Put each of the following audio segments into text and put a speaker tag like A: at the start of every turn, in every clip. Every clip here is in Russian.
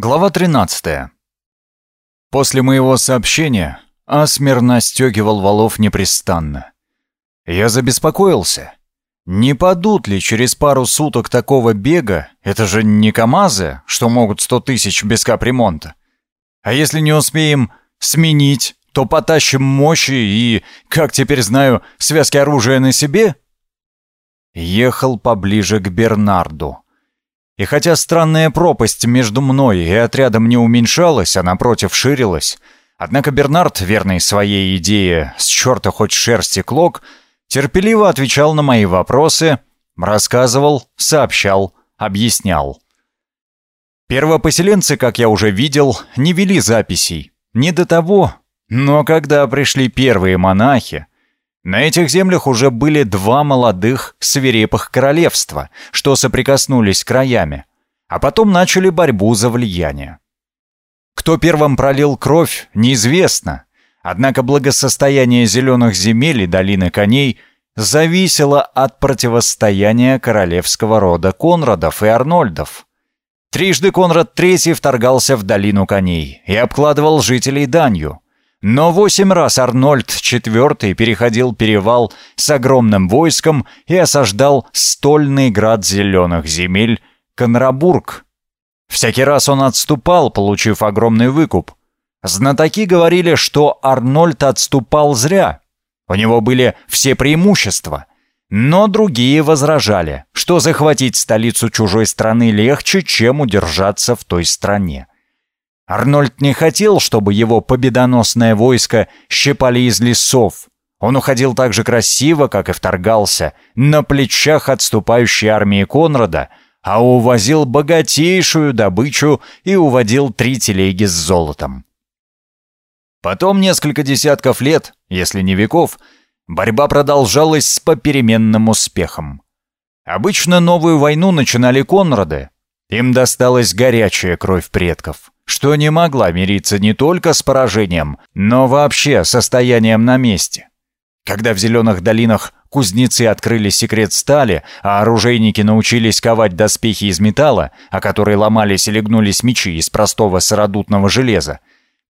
A: Глава 13. После моего сообщения Асмер настегивал валов непрестанно. Я забеспокоился. Не падут ли через пару суток такого бега, это же не КамАЗы, что могут сто тысяч без капремонта. А если не успеем сменить, то потащим мощи и, как теперь знаю, связки оружия на себе? Ехал поближе к Бернарду. И хотя странная пропасть между мной и отрядом не уменьшалась, а напротив ширилась, однако Бернард, верный своей идее «с черта хоть шерсти клок», терпеливо отвечал на мои вопросы, рассказывал, сообщал, объяснял. Первопоселенцы, как я уже видел, не вели записей. Не до того, но когда пришли первые монахи, на этих землях уже были два молодых свирепых королевства, что соприкоснулись краями, а потом начали борьбу за влияние. Кто первым пролил кровь, неизвестно, однако благосостояние зеленых земель и долины коней зависело от противостояния королевского рода Конрадов и Арнольдов. Трижды Конрад III вторгался в долину коней и обкладывал жителей данью – но восемь раз Арнольд IV переходил перевал с огромным войском и осаждал стольный град зеленых земель Конрабург. Всякий раз он отступал, получив огромный выкуп. Знатоки говорили, что Арнольд отступал зря. У него были все преимущества. Но другие возражали, что захватить столицу чужой страны легче, чем удержаться в той стране. Арнольд не хотел, чтобы его победоносное войско щипали из лесов. Он уходил так же красиво, как и вторгался, на плечах отступающей армии Конрада, а увозил богатейшую добычу и уводил три телеги с золотом. Потом несколько десятков лет, если не веков, борьба продолжалась с попеременным успехом. Обычно новую войну начинали Конрады. Им досталась горячая кровь предков что не могла мириться не только с поражением, но вообще состоянием на месте. Когда в зеленых долинах кузнецы открыли секрет стали, а оружейники научились ковать доспехи из металла, о которые ломались и легнулись мечи из простого сыродутного железа,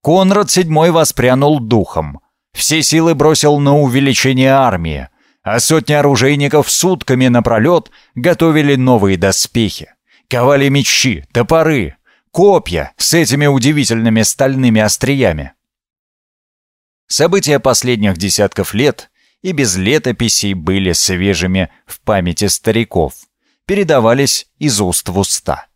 A: Конрад VII воспрянул духом. Все силы бросил на увеличение армии, а сотни оружейников сутками напролет готовили новые доспехи. Ковали мечи, топоры, Копья с этими удивительными стальными остриями. События последних десятков лет и без летописей были свежими в памяти стариков, передавались из уст в уста.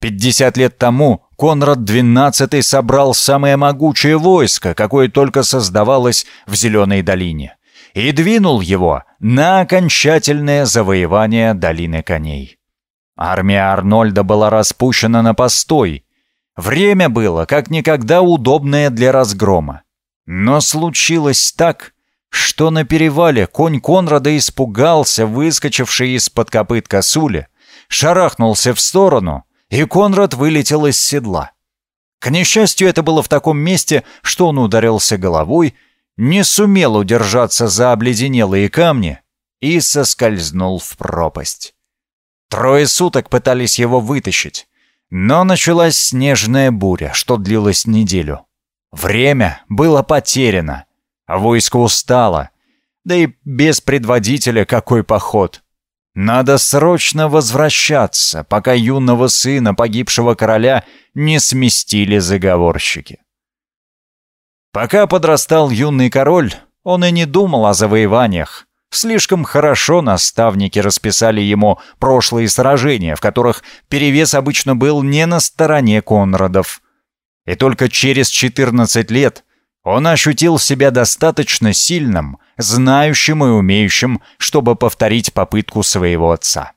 A: Пятьдесят лет тому Конрад XII собрал самое могучее войско, какое только создавалось в Зеленой долине, и двинул его на окончательное завоевание долины коней. Армия Арнольда была распущена на постой. Время было как никогда удобное для разгрома. Но случилось так, что на перевале конь Конрада испугался, выскочивший из-под копыт косули, шарахнулся в сторону, и Конрад вылетел из седла. К несчастью, это было в таком месте, что он ударился головой, не сумел удержаться за обледенелые камни и соскользнул в пропасть. Трое суток пытались его вытащить, но началась снежная буря, что длилась неделю. Время было потеряно, а войско устало, да и без предводителя какой поход. Надо срочно возвращаться, пока юного сына погибшего короля не сместили заговорщики. Пока подрастал юный король, он и не думал о завоеваниях, Слишком хорошо наставники расписали ему прошлые сражения, в которых перевес обычно был не на стороне Конрадов. И только через 14 лет он ощутил себя достаточно сильным, знающим и умеющим, чтобы повторить попытку своего отца.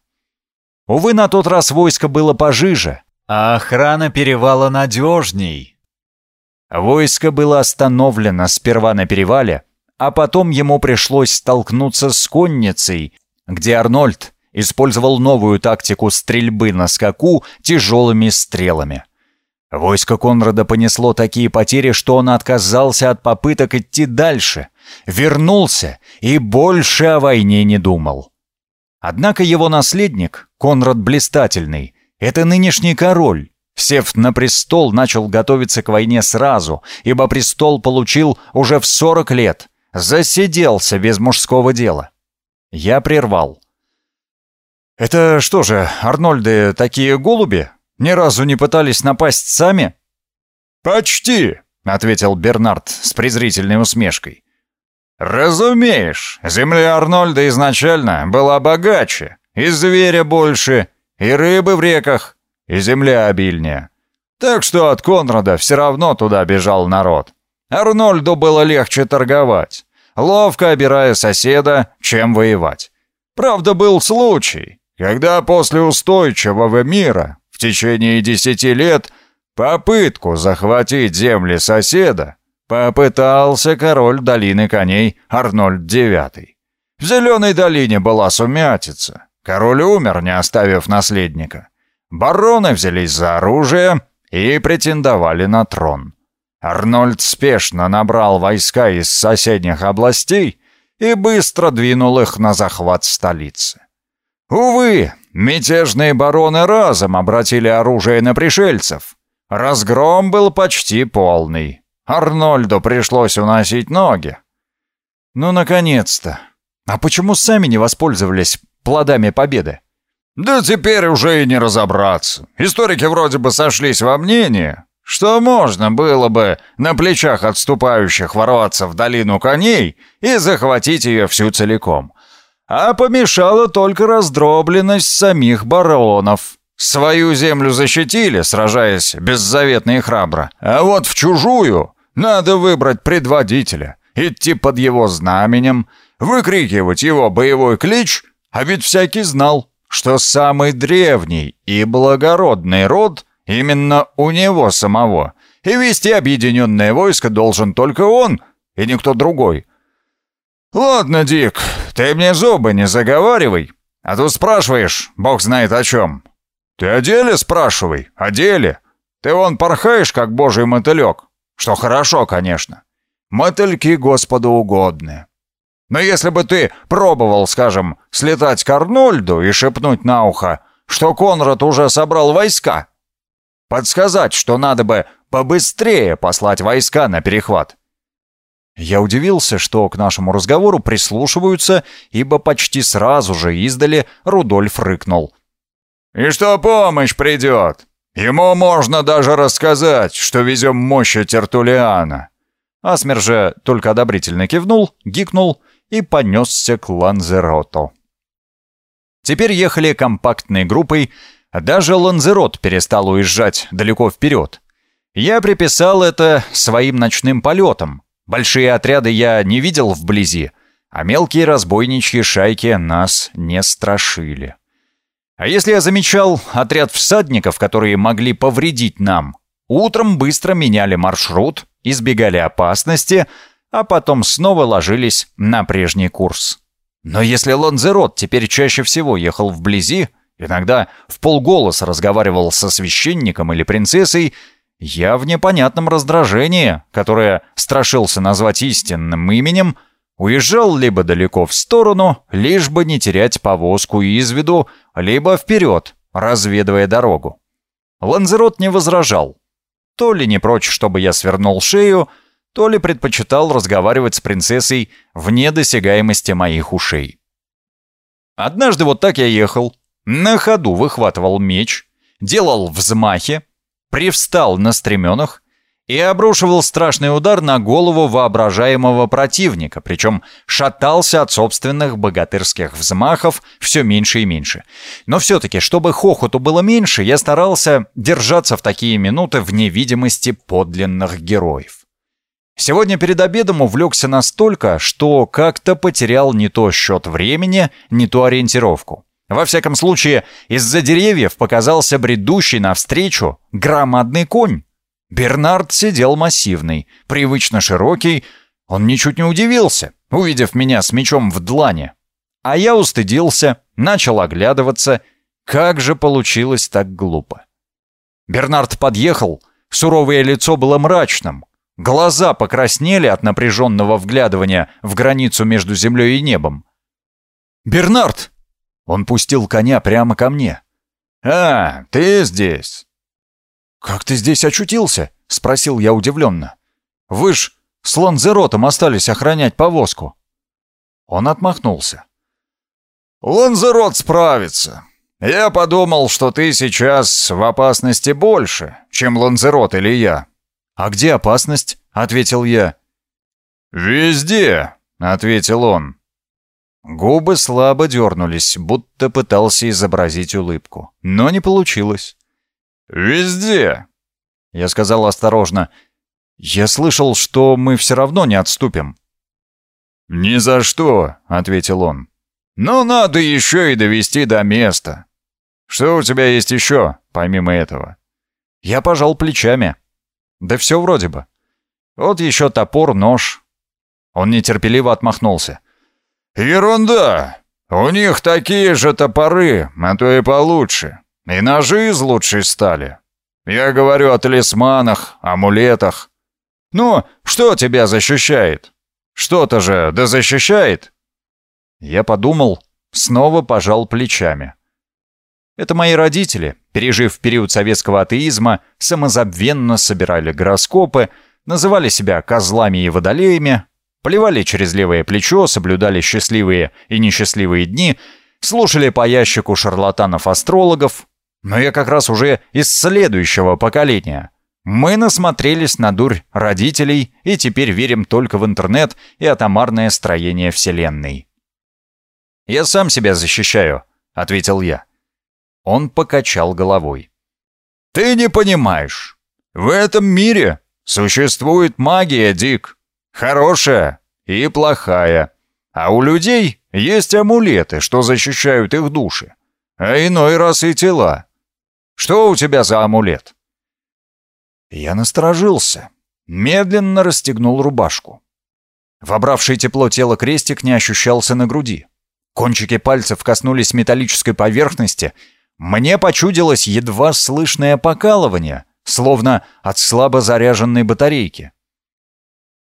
A: Увы, на тот раз войско было пожиже, а охрана перевала надежней. Войско было остановлено сперва на перевале, а потом ему пришлось столкнуться с конницей, где Арнольд использовал новую тактику стрельбы на скаку тяжелыми стрелами. Войско Конрада понесло такие потери, что он отказался от попыток идти дальше, вернулся и больше о войне не думал. Однако его наследник, Конрад Блистательный, это нынешний король, Сев на престол, начал готовиться к войне сразу, ибо престол получил уже в 40 лет. Засиделся без мужского дела. Я прервал. «Это что же, Арнольды такие голуби? Ни разу не пытались напасть сами?»
B: «Почти», — ответил Бернард с презрительной усмешкой. «Разумеешь, земля Арнольда изначально была богаче, и зверя больше, и рыбы в реках, и земля обильнее. Так что от Конрада все равно туда бежал народ. Арнольду было легче торговать, ловко обирая соседа, чем воевать. Правда, был случай, когда после устойчивого мира в течение десяти лет попытку захватить земли соседа попытался король долины коней Арнольд IX. В Зеленой долине была сумятица. Король умер, не оставив наследника. Бароны взялись за оружие и претендовали на трон. Арнольд спешно набрал войска из соседних областей и быстро двинул их на захват столицы. Увы, мятежные бароны разом обратили оружие на пришельцев. Разгром был почти полный. Арнольду пришлось уносить ноги.
A: Ну, наконец-то. А почему сами не воспользовались плодами победы?
B: Да теперь уже и не разобраться. Историки вроде бы сошлись во мнении, что можно было бы на плечах отступающих ворваться в долину коней и захватить ее всю целиком. А помешала только раздробленность самих баронов. Свою землю защитили, сражаясь беззаветно и храбро, а вот в чужую надо выбрать предводителя, идти под его знаменем, выкрикивать его боевой клич, а ведь всякий знал, что самый древний и благородный род именно у него самого, и вести объединенное войско должен только он и никто другой. «Ладно, Дик, ты мне зубы не заговаривай, а то спрашиваешь, бог знает о чем. Ты о деле спрашивай, о деле. Ты вон порхаешь, как божий мотылек, что хорошо, конечно. Мотыльки Господу угодны. Но если бы ты пробовал, скажем, слетать к Арнольду и шепнуть на ухо, что Конрад уже собрал войска, подсказать, что надо бы побыстрее послать войска на перехват. Я удивился, что к нашему разговору прислушиваются, ибо почти сразу же издали Рудольф рыкнул. «И что помощь придет? Ему можно даже рассказать, что везем мощи Тертулиана». Асмер же только одобрительно кивнул, гикнул и понесся к Ланзероту. Теперь ехали компактной группой, даже Ланзерот перестал уезжать далеко вперед. Я приписал это своим ночным полетам. Большие отряды я не видел вблизи, а мелкие разбойничьи шайки нас не страшили. А если я замечал отряд всадников, которые могли повредить нам, утром быстро меняли маршрут, избегали опасности, а потом снова ложились на прежний курс. Но если Ланзерот теперь чаще всего ехал вблизи, иногда в полголоса разговаривал со священником или принцессой, я в непонятном раздражении, которое страшился назвать истинным именем, Уезжал либо далеко в сторону, лишь бы не терять повозку из виду, либо вперед, разведывая дорогу. Ланзерот не возражал. То ли не прочь, чтобы я свернул шею, то ли предпочитал разговаривать с принцессой вне досягаемости моих ушей. Однажды вот так я ехал, на ходу выхватывал меч, делал взмахи, привстал на стременах и обрушивал страшный удар на голову воображаемого противника, причем шатался от собственных богатырских взмахов все меньше и меньше. Но все-таки, чтобы хохоту было меньше, я старался держаться в такие минуты в невидимости подлинных героев. Сегодня перед обедом увлекся настолько, что как-то потерял не то счет времени, не то ориентировку. Во всяком случае, из-за деревьев показался бредущий навстречу громадный конь. Бернард сидел массивный, привычно широкий. Он ничуть не удивился, увидев меня с мечом в длане. А я устыдился, начал оглядываться. Как же получилось так глупо? Бернард подъехал, суровое лицо было мрачным. Глаза покраснели от напряженного вглядывания в границу между землей и небом. «Бернард!» Он пустил коня прямо ко мне. «А, ты здесь!»
A: «Как ты здесь очутился?» — спросил я удивленно. «Вы ж с Ланзеротом остались охранять повозку». Он отмахнулся.
B: «Ланзерот справится. Я подумал, что ты сейчас в опасности больше, чем Ланзерот или я».
A: «А где опасность?» — ответил я.
B: «Везде», — ответил он.
A: Губы слабо дернулись, будто пытался изобразить улыбку. Но не получилось.
B: «Везде!»
A: Я сказал осторожно. «Я слышал, что мы все равно не отступим».
B: «Ни за что», — ответил он. «Но надо еще и довести до места. Что у тебя есть еще, помимо этого?»
A: Я пожал плечами. «Да все вроде бы. Вот еще топор, нож». Он нетерпеливо отмахнулся.
B: «Ерунда! У них такие же топоры, а то и получше. И ножи из лучшей стали. Я говорю о талисманах, амулетах. Ну, что тебя защищает? Что-то же да защищает?»
A: Я подумал, снова пожал плечами. Это мои родители, пережив период советского атеизма, самозабвенно собирали гороскопы, называли себя козлами и водолеями, поливали через левое плечо, соблюдали счастливые и несчастливые дни, слушали по ящику шарлатанов-астрологов, но я как раз уже из следующего поколения. Мы насмотрелись на дурь родителей и теперь верим только в интернет и атомарное строение Вселенной. «Я сам себя защищаю», — ответил я. Он покачал головой.
B: «Ты не понимаешь. В этом мире существует магия, Дик. Хорошая и плохая. А у людей есть амулеты, что защищают их души. А иной раз и тела. Что у тебя за амулет?»
A: Я насторожился. Медленно расстегнул рубашку. Вобравший тепло тело крестик не ощущался на груди. Кончики пальцев коснулись металлической поверхности. Мне почудилось едва слышное покалывание, словно от слабо заряженной батарейки.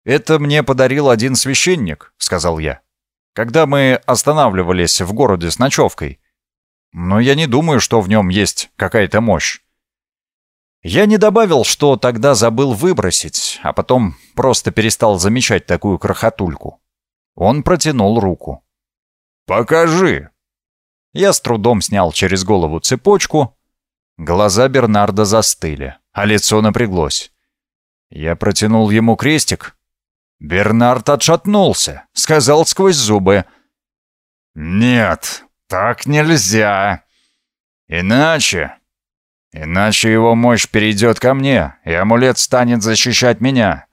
A: «Это мне подарил один священник», — сказал я, «когда мы останавливались в городе с ночевкой. Но я не думаю, что в нем есть какая-то мощь. Я не добавил, что тогда забыл выбросить, а потом просто перестал замечать такую крохотульку. Он протянул руку.
B: «Покажи!»
A: Я с трудом снял через голову цепочку. Глаза Бернарда застыли, а лицо напряглось. Я протянул ему крестик. Бернард отшатнулся, сказал сквозь зубы.
B: «Нет, так нельзя. Иначе... Иначе его мощь перейдет ко мне, и амулет станет защищать меня.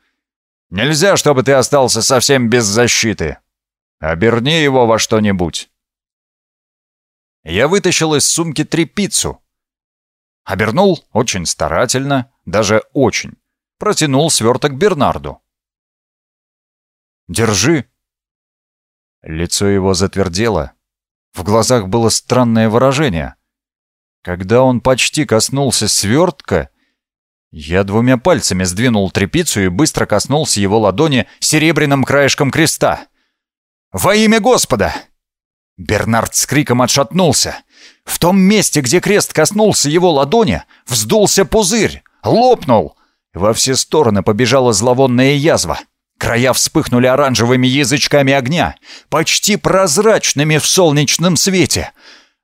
B: Нельзя, чтобы ты остался совсем без защиты. Оберни его во что-нибудь».
A: Я вытащил из сумки трепицу. Обернул очень старательно, даже очень. Протянул сверток Бернарду. «Держи». Лицо его затвердело, в глазах было странное выражение. Когда он почти коснулся свертка, я двумя пальцами сдвинул трепицу и быстро коснулся его ладони серебряным краешком креста. «Во имя Господа!» Бернард с криком отшатнулся. В том месте, где крест коснулся его ладони, вздулся пузырь, лопнул. Во все стороны побежала зловонная язва. Края вспыхнули оранжевыми язычками огня, почти прозрачными в солнечном свете,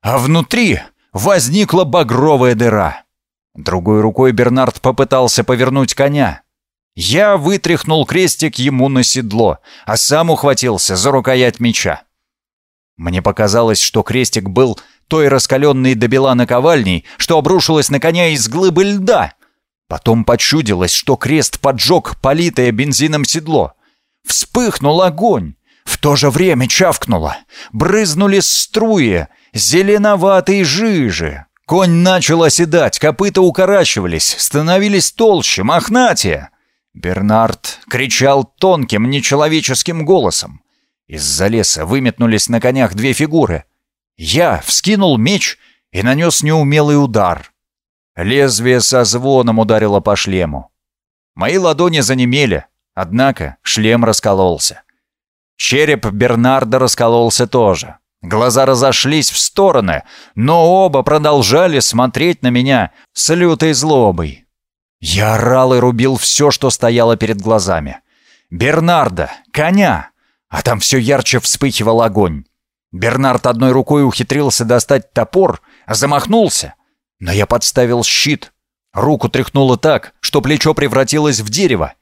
A: а внутри возникла багровая дыра. Другой рукой Бернард попытался повернуть коня. Я вытряхнул крестик ему на седло, а сам ухватился за рукоять меча. Мне показалось, что крестик был той раскаленной до бела наковальней, что обрушилась на коня из глыбы льда. Потом почудилось, что крест поджег политое бензином седло. Вспыхнул огонь. В то же время чавкнуло. Брызнули струи зеленоватой жижи. Конь начал оседать, копыта укорачивались, становились толще, мохнатее. Бернард кричал тонким, нечеловеческим голосом. Из-за леса выметнулись на конях две фигуры. Я вскинул меч и нанес неумелый удар. Лезвие со звоном ударило по шлему. Мои ладони занемели, однако шлем раскололся. Череп Бернарда раскололся тоже. Глаза разошлись в стороны, но оба продолжали смотреть на меня с лютой злобой. Я орал и рубил все, что стояло перед глазами. Бернарда, коня, а там все ярче вспыхивал огонь. Бернард одной рукой ухитрился достать топор, замахнулся, но я подставил щит. Руку тряхнуло так, что плечо превратилось в дерево.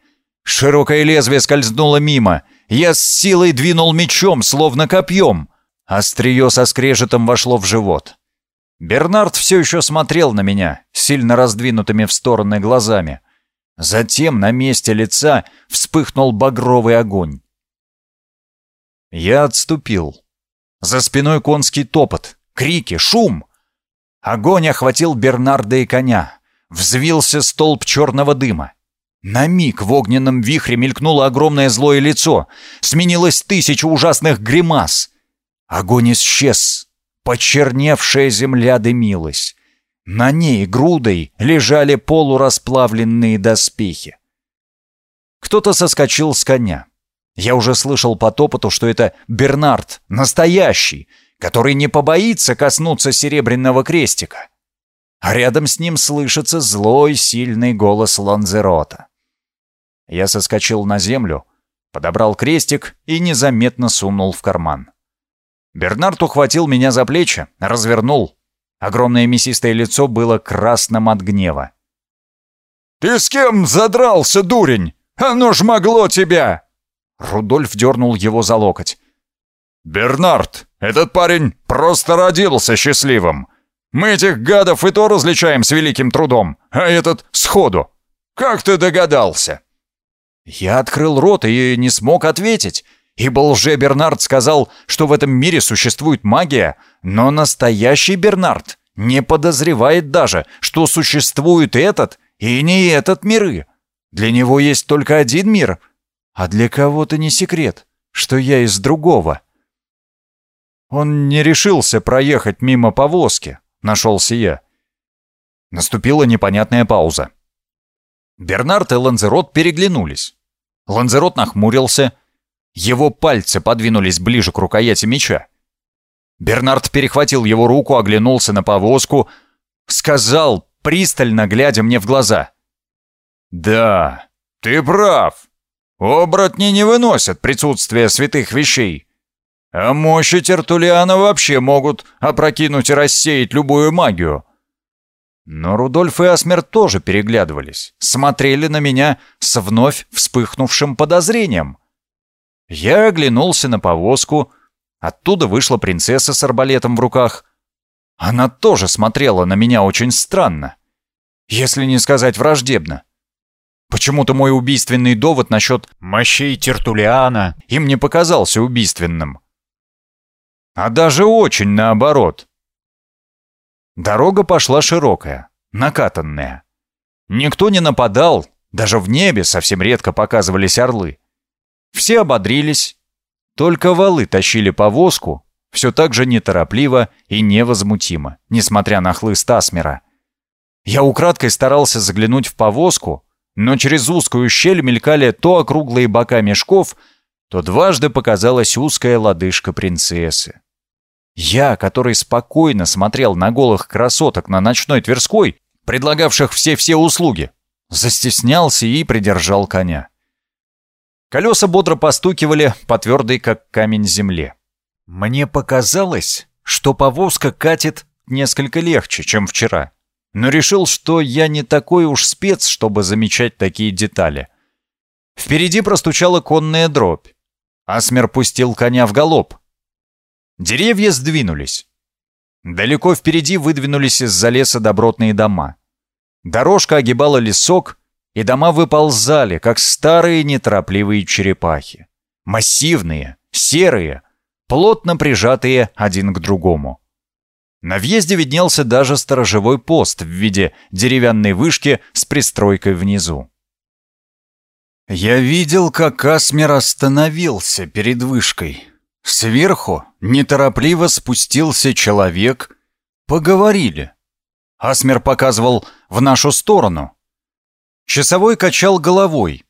A: Широкое лезвие скользнуло мимо. Я с силой двинул мечом, словно копьем. Острие со скрежетом вошло в живот. Бернард все еще смотрел на меня, сильно раздвинутыми в стороны глазами. Затем на месте лица вспыхнул багровый огонь. Я отступил. За спиной конский топот, крики, шум. Огонь охватил Бернарда и коня. Взвился столб черного дыма. На миг в огненном вихре мелькнуло огромное злое лицо. Сменилось тысяча ужасных гримас. Огонь исчез. Почерневшая земля дымилась. На ней грудой лежали полурасплавленные доспехи. Кто-то соскочил с коня. Я уже слышал по топоту, что это Бернард, настоящий, который не побоится коснуться серебряного крестика. А рядом с ним слышится злой, сильный голос Ланзерота. Я соскочил на землю, подобрал крестик и незаметно сунул в карман. Бернард ухватил меня за плечи, развернул. Огромное мясистое лицо было красным от гнева.
B: «Ты с кем задрался, дурень? Оно ж могло тебя!»
A: Рудольф дернул его за локоть.
B: «Бернард, этот парень просто родился счастливым. Мы этих гадов и то различаем с великим трудом, а этот сходу. Как ты догадался?»
A: Я открыл рот и не смог ответить, ибо лже-Бернард сказал, что в этом мире существует магия, но настоящий Бернард не подозревает даже, что существует этот и не этот миры. Для него есть только один мир — а для кого-то не секрет, что я из другого. Он не решился проехать мимо повозки, нашелся я. Наступила непонятная пауза. Бернард и Ланзерот переглянулись. Ланзерот нахмурился. Его пальцы подвинулись ближе к рукояти меча. Бернард перехватил его руку, оглянулся на повозку, сказал, пристально глядя мне в глаза.
B: «Да, ты прав. Оборотни не выносят присутствие святых вещей. А мощи Тертулиана вообще могут опрокинуть и рассеять любую магию.
A: Но Рудольф и Асмер тоже переглядывались, смотрели на меня с вновь вспыхнувшим подозрением. Я оглянулся на повозку, оттуда вышла принцесса с арбалетом в руках. Она тоже смотрела на меня очень странно, если не сказать враждебно. Почему-то мой убийственный довод насчет мощей Тертулиана им не показался убийственным. А даже очень наоборот. Дорога пошла широкая, накатанная. Никто не нападал, даже в небе совсем редко показывались орлы. Все ободрились, только валы тащили повозку, все так же неторопливо и невозмутимо, несмотря на хлыст Асмера. Я украдкой старался заглянуть в повозку, но через узкую щель мелькали то округлые бока мешков, то дважды показалась узкая лодыжка принцессы. Я, который спокойно смотрел на голых красоток на ночной Тверской, предлагавших все-все услуги, застеснялся и придержал коня. Колеса бодро постукивали по твердой, как камень, земле. Мне показалось, что повозка катит несколько легче, чем вчера но решил, что я не такой уж спец, чтобы замечать такие детали. Впереди простучала конная дробь. Асмер пустил коня в галоп. Деревья сдвинулись. Далеко впереди выдвинулись из-за леса добротные дома. Дорожка огибала лесок, и дома выползали, как старые неторопливые черепахи. Массивные, серые, плотно прижатые один к другому. На въезде виднелся даже сторожевой пост в виде деревянной вышки с пристройкой внизу. Я видел, как Асмер остановился перед вышкой. Сверху неторопливо спустился человек. Поговорили. Асмер показывал в нашу сторону. Часовой качал головой.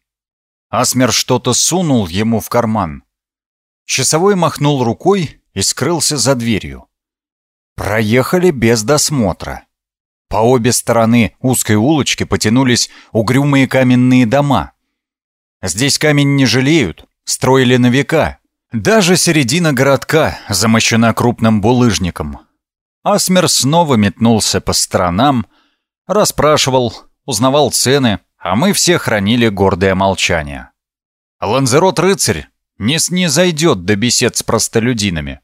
A: Асмер что-то сунул ему в карман. Часовой махнул рукой и скрылся за дверью. Проехали без досмотра. По обе стороны узкой улочки потянулись угрюмые каменные дома. Здесь камень не жалеют, строили на века. Даже середина городка замощена крупным булыжником. Асмер снова метнулся по сторонам, расспрашивал, узнавал цены, а мы все хранили гордое молчание. Ланзерот-рыцарь не снизойдет до бесед с простолюдинами.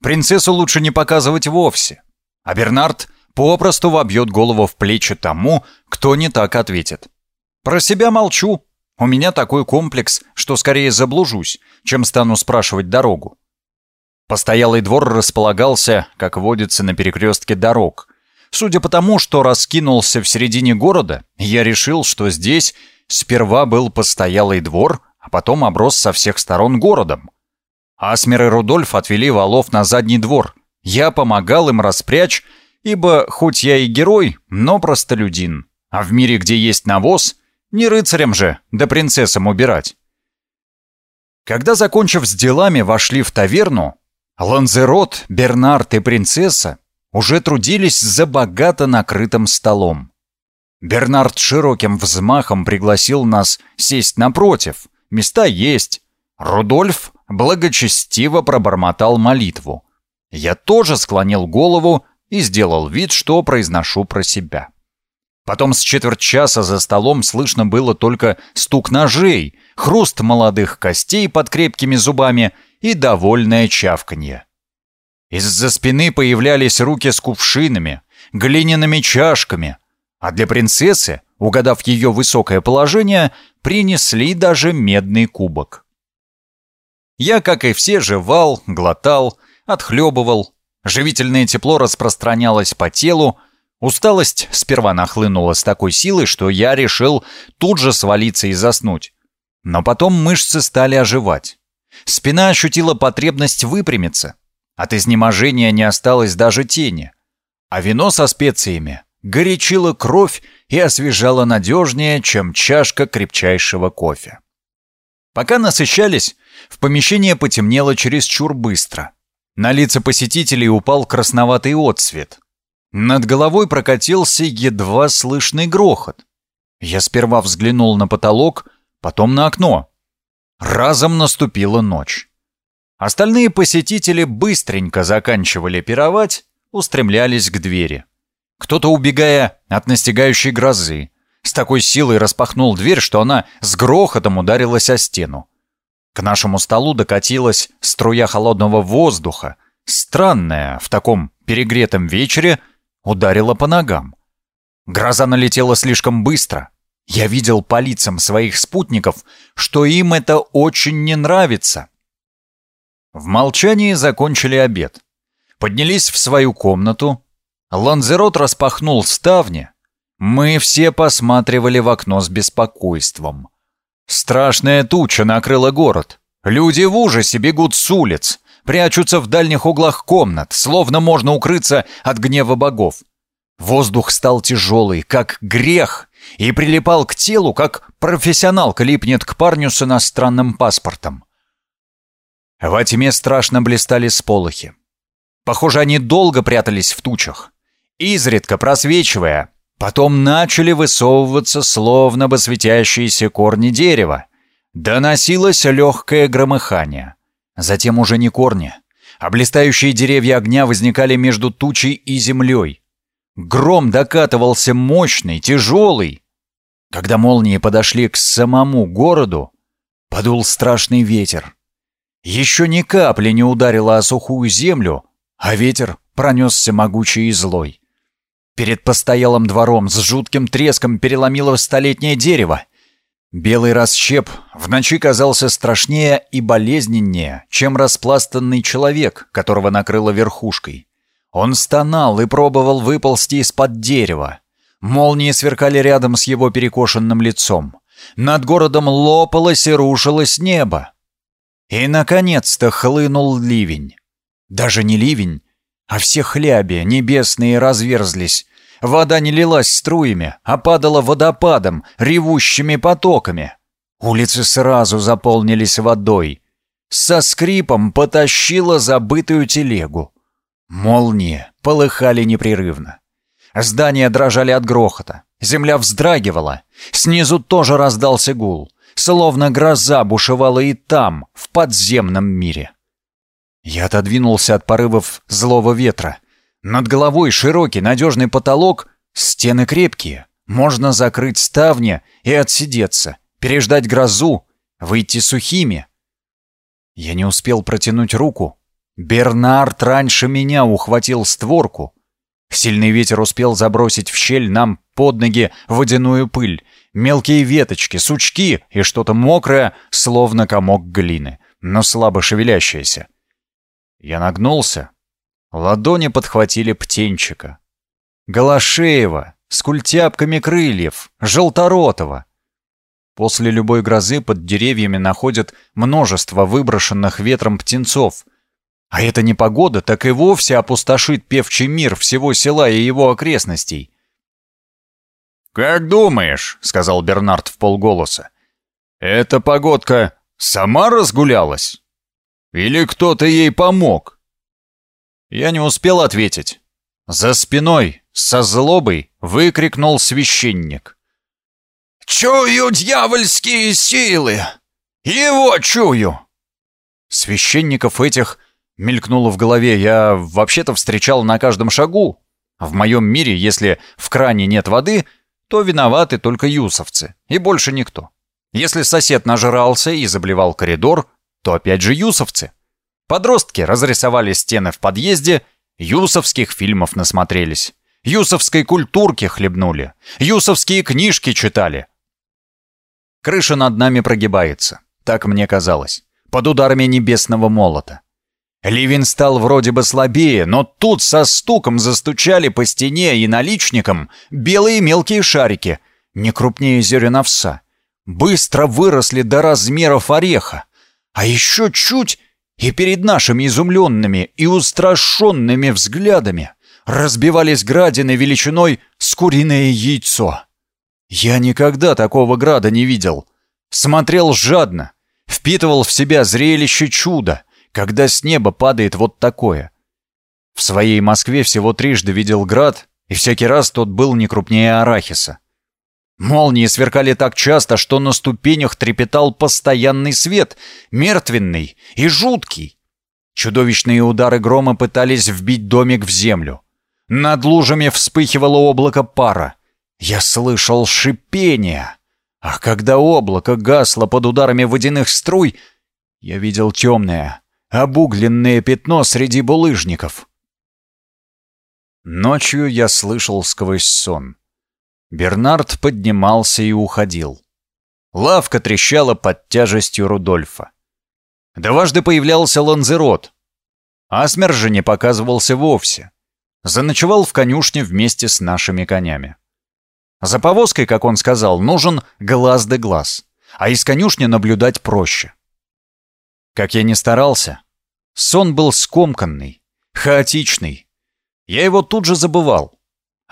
A: Принцессу лучше не показывать вовсе. А Бернард попросту вобьет голову в плечи тому, кто не так ответит. Про себя молчу. У меня такой комплекс, что скорее заблужусь, чем стану спрашивать дорогу. Постоялый двор располагался, как водится, на перекрестке дорог. Судя по тому, что раскинулся в середине города, я решил, что здесь сперва был постоялый двор, а потом оброс со всех сторон городом. Асмер и Рудольф отвели валов на задний двор. Я помогал им распрячь, ибо хоть я и герой, но простолюдин. А в мире, где есть навоз, не рыцарям же, да принцессам убирать. Когда, закончив с делами, вошли в таверну, Ланзерот, Бернард и принцесса уже трудились за богато накрытым столом. Бернард широким взмахом пригласил нас сесть напротив. Места есть. Рудольф благочестиво пробормотал молитву. Я тоже склонил голову и сделал вид, что произношу про себя. Потом с четверть часа за столом слышно было только стук ножей, хруст молодых костей под крепкими зубами и довольное чавканье. Из-за спины появлялись руки с кувшинами, глиняными чашками, а для принцессы, угадав ее высокое положение, принесли даже медный кубок. Я, как и все, жевал, глотал, отхлебывал, Живительное тепло распространялось по телу, усталость сперва нахлынула с такой силой, что я решил тут же свалиться и заснуть. Но потом мышцы стали оживать. Спина ощутила потребность выпрямиться. От изнеможения не осталось даже тени. А вино со специями горячило кровь и освежало надежнее, чем чашка крепчайшего кофе. Пока насыщались, в помещение потемнело чересчур быстро. На лица посетителей упал красноватый отсвет. Над головой прокатился едва слышный грохот. Я сперва взглянул на потолок, потом на окно. Разом наступила ночь. Остальные посетители быстренько заканчивали пировать, устремлялись к двери. Кто-то, убегая от настигающей грозы, с такой силой распахнул дверь, что она с грохотом ударилась о стену. К нашему столу докатилась струя холодного воздуха, странная в таком перегретом вечере, ударила по ногам. Гроза налетела слишком быстро. Я видел по лицам своих спутников, что им это очень не нравится. В молчании закончили обед. Поднялись в свою комнату. Ланзерот распахнул ставни. Мы все посматривали в окно с беспокойством. Страшная туча накрыла город. Люди в ужасе бегут с улиц, прячутся в дальних углах комнат, словно можно укрыться от гнева богов. Воздух стал тяжелый, как грех, и прилипал к телу, как профессионалка липнет к парню с иностранным паспортом. Во тьме страшно блистали сполохи. Похоже, они долго прятались в тучах. Изредка просвечивая, Потом начали высовываться словно бы светящиеся корни дерева. Доносилось легкое громыхание. Затем уже не корни, а деревья огня возникали между тучей и землей. Гром докатывался мощный, тяжелый. Когда молнии подошли к самому городу, подул страшный ветер. Еще ни капли не ударило о сухую землю, а ветер пронесся могучий и злой. Перед постоялым двором с жутким треском переломило столетнее дерево. Белый расщеп в ночи казался страшнее и болезненнее, чем распластанный человек, которого накрыло верхушкой. Он стонал и пробовал выползти из-под дерева. Молнии сверкали рядом с его перекошенным лицом. Над городом лопалось и рушилось небо. И, наконец-то, хлынул ливень. Даже не ливень, а все хляби небесные разверзлись. Вода не лилась струями, а падала водопадом, ревущими потоками. Улицы сразу заполнились водой. Со скрипом потащила забытую телегу. Молнии полыхали непрерывно. Здания дрожали от грохота. Земля вздрагивала. Снизу тоже раздался гул. Словно гроза бушевала и там, в подземном мире. Я отодвинулся от порывов злого ветра. Над головой широкий надежный потолок, стены крепкие. Можно закрыть ставни и отсидеться, переждать грозу, выйти сухими. Я не успел протянуть руку. Бернард раньше меня ухватил створку. Сильный ветер успел забросить в щель нам под ноги водяную пыль, мелкие веточки, сучки и что-то мокрое, словно комок глины, но слабо шевелящееся. Я нагнулся. Ладони подхватили птенчика. Голошеева, с культяпками крыльев, желторотого. После любой грозы под деревьями находят множество выброшенных ветром птенцов. А эта непогода так и вовсе опустошит певчий мир всего села и его окрестностей.
B: «Как думаешь?» — сказал Бернард в полголоса. «Эта погодка сама разгулялась? Или кто-то ей помог?»
A: Я не успел ответить. За спиной, со злобой, выкрикнул священник.
C: «Чую дьявольские силы! Его чую!»
A: Священников этих мелькнуло в голове. Я вообще-то встречал на каждом шагу. В моем мире, если в кране нет воды, то виноваты только юсовцы, и больше никто. Если сосед нажрался и заблевал коридор, то опять же юсовцы. Подростки разрисовали стены в подъезде, юсовских фильмов насмотрелись, юсовской культурки хлебнули, юсовские книжки читали. Крыша над нами прогибается, так мне казалось, под ударами небесного молота. Ливень стал вроде бы слабее, но тут со стуком застучали по стене и наличникам белые мелкие шарики, не крупнее зерен овса. Быстро выросли до размеров ореха. А еще чуть, и перед нашими изумленными и устрашенными взглядами разбивались градины величиной с куриное яйцо. Я никогда такого града не видел. Смотрел жадно, впитывал в себя зрелище чуда — когда с неба падает вот такое. В своей Москве всего трижды видел град, и всякий раз тот был не крупнее арахиса. Молнии сверкали так часто, что на ступенях трепетал постоянный свет, мертвенный и жуткий. Чудовищные удары грома пытались вбить домик в землю. Над лужами вспыхивало облако пара. Я слышал шипение. А когда облако гасло под ударами водяных струй, я видел темное, обугленное пятно среди булыжников. Ночью я слышал сквозь сон. Бернард поднимался и уходил. Лавка трещала под тяжестью Рудольфа. Дважды появлялся Ланзерот. Асмер же не показывался вовсе. Заночевал в конюшне вместе с нашими конями. За повозкой, как он сказал, нужен глаз да глаз, а из конюшни наблюдать проще. Как я ни старался, сон был скомканный, хаотичный. Я его тут же забывал.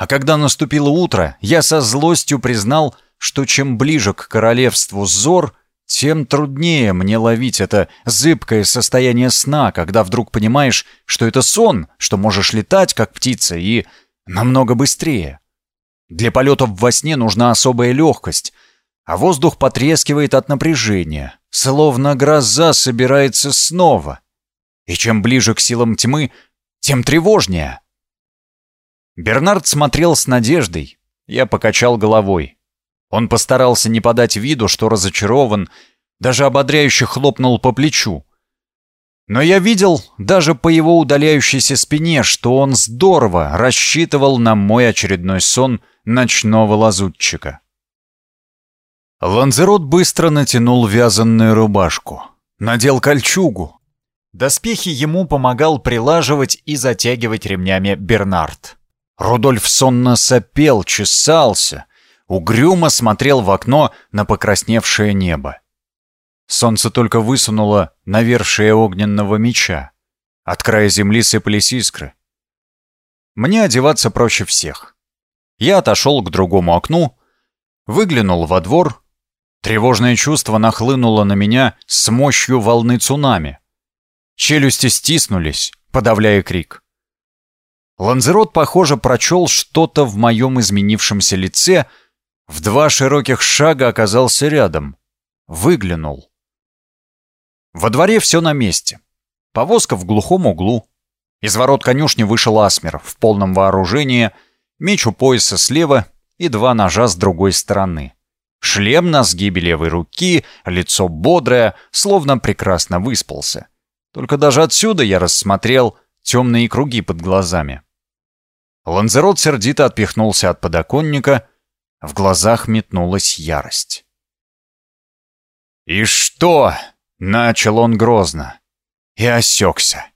A: А когда наступило утро, я со злостью признал, что чем ближе к королевству Зор, тем труднее мне ловить это зыбкое состояние сна, когда вдруг понимаешь, что это сон, что можешь летать, как птица, и намного быстрее. Для полетов во сне нужна особая легкость, а воздух потрескивает от напряжения, словно гроза собирается снова. И чем ближе к силам тьмы, тем тревожнее. Бернард смотрел с надеждой. Я покачал головой. Он постарался не подать виду, что разочарован, даже ободряюще хлопнул по плечу. Но я видел даже по его удаляющейся спине, что он здорово рассчитывал на мой очередной сон ночного лазутчика. Ланзерот быстро натянул вязаную рубашку, надел кольчугу. Доспехи ему помогал прилаживать и затягивать ремнями Бернард. Рудольф сонно сопел, чесался, угрюмо смотрел в окно на покрасневшее небо. Солнце только высунуло навершие огненного меча. От края земли сыпались искры. Мне одеваться проще всех. Я отошел к другому окну, выглянул во двор, Тревожное чувство нахлынуло на меня с мощью волны цунами. Челюсти стиснулись, подавляя крик. Ланзерот, похоже, прочел что-то в моем изменившемся лице, в два широких шага оказался рядом. Выглянул. Во дворе все на месте. Повозка в глухом углу. Из ворот конюшни вышел Асмер в полном вооружении, меч у пояса слева и два ножа с другой стороны. Шлем на сгибе левой руки, лицо бодрое, словно прекрасно выспался. Только даже отсюда я рассмотрел темные круги под глазами. Ланзерот сердито отпихнулся от подоконника, в глазах метнулась ярость. «И что?» — начал он грозно. И осекся.